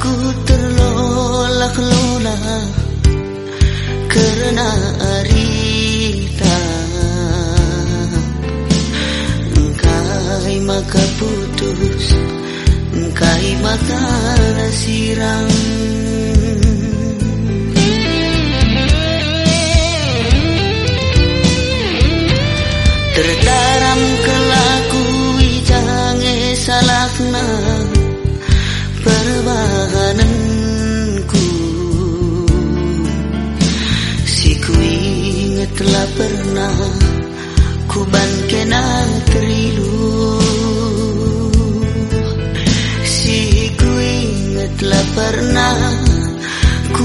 ku terlolak-lolak Karena arita. Engkai maka putus Engkai maka sirang. Tertaram telah pernah ku kena terilu Si ku ingat telah pernah ku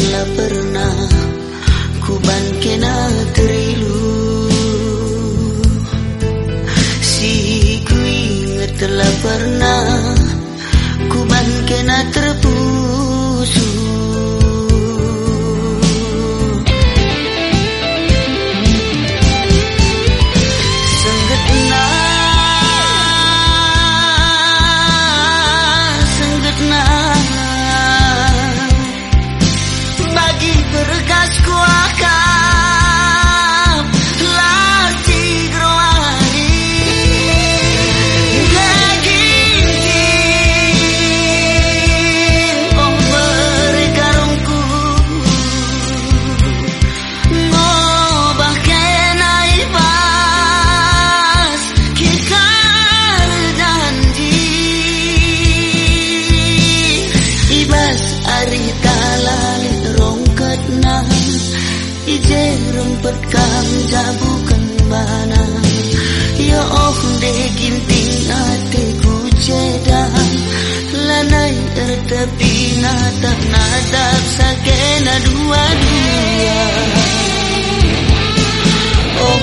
telah pernah ku bangkena terilu Si ku ingat telah pernah tertepi natap natap sakena dua oh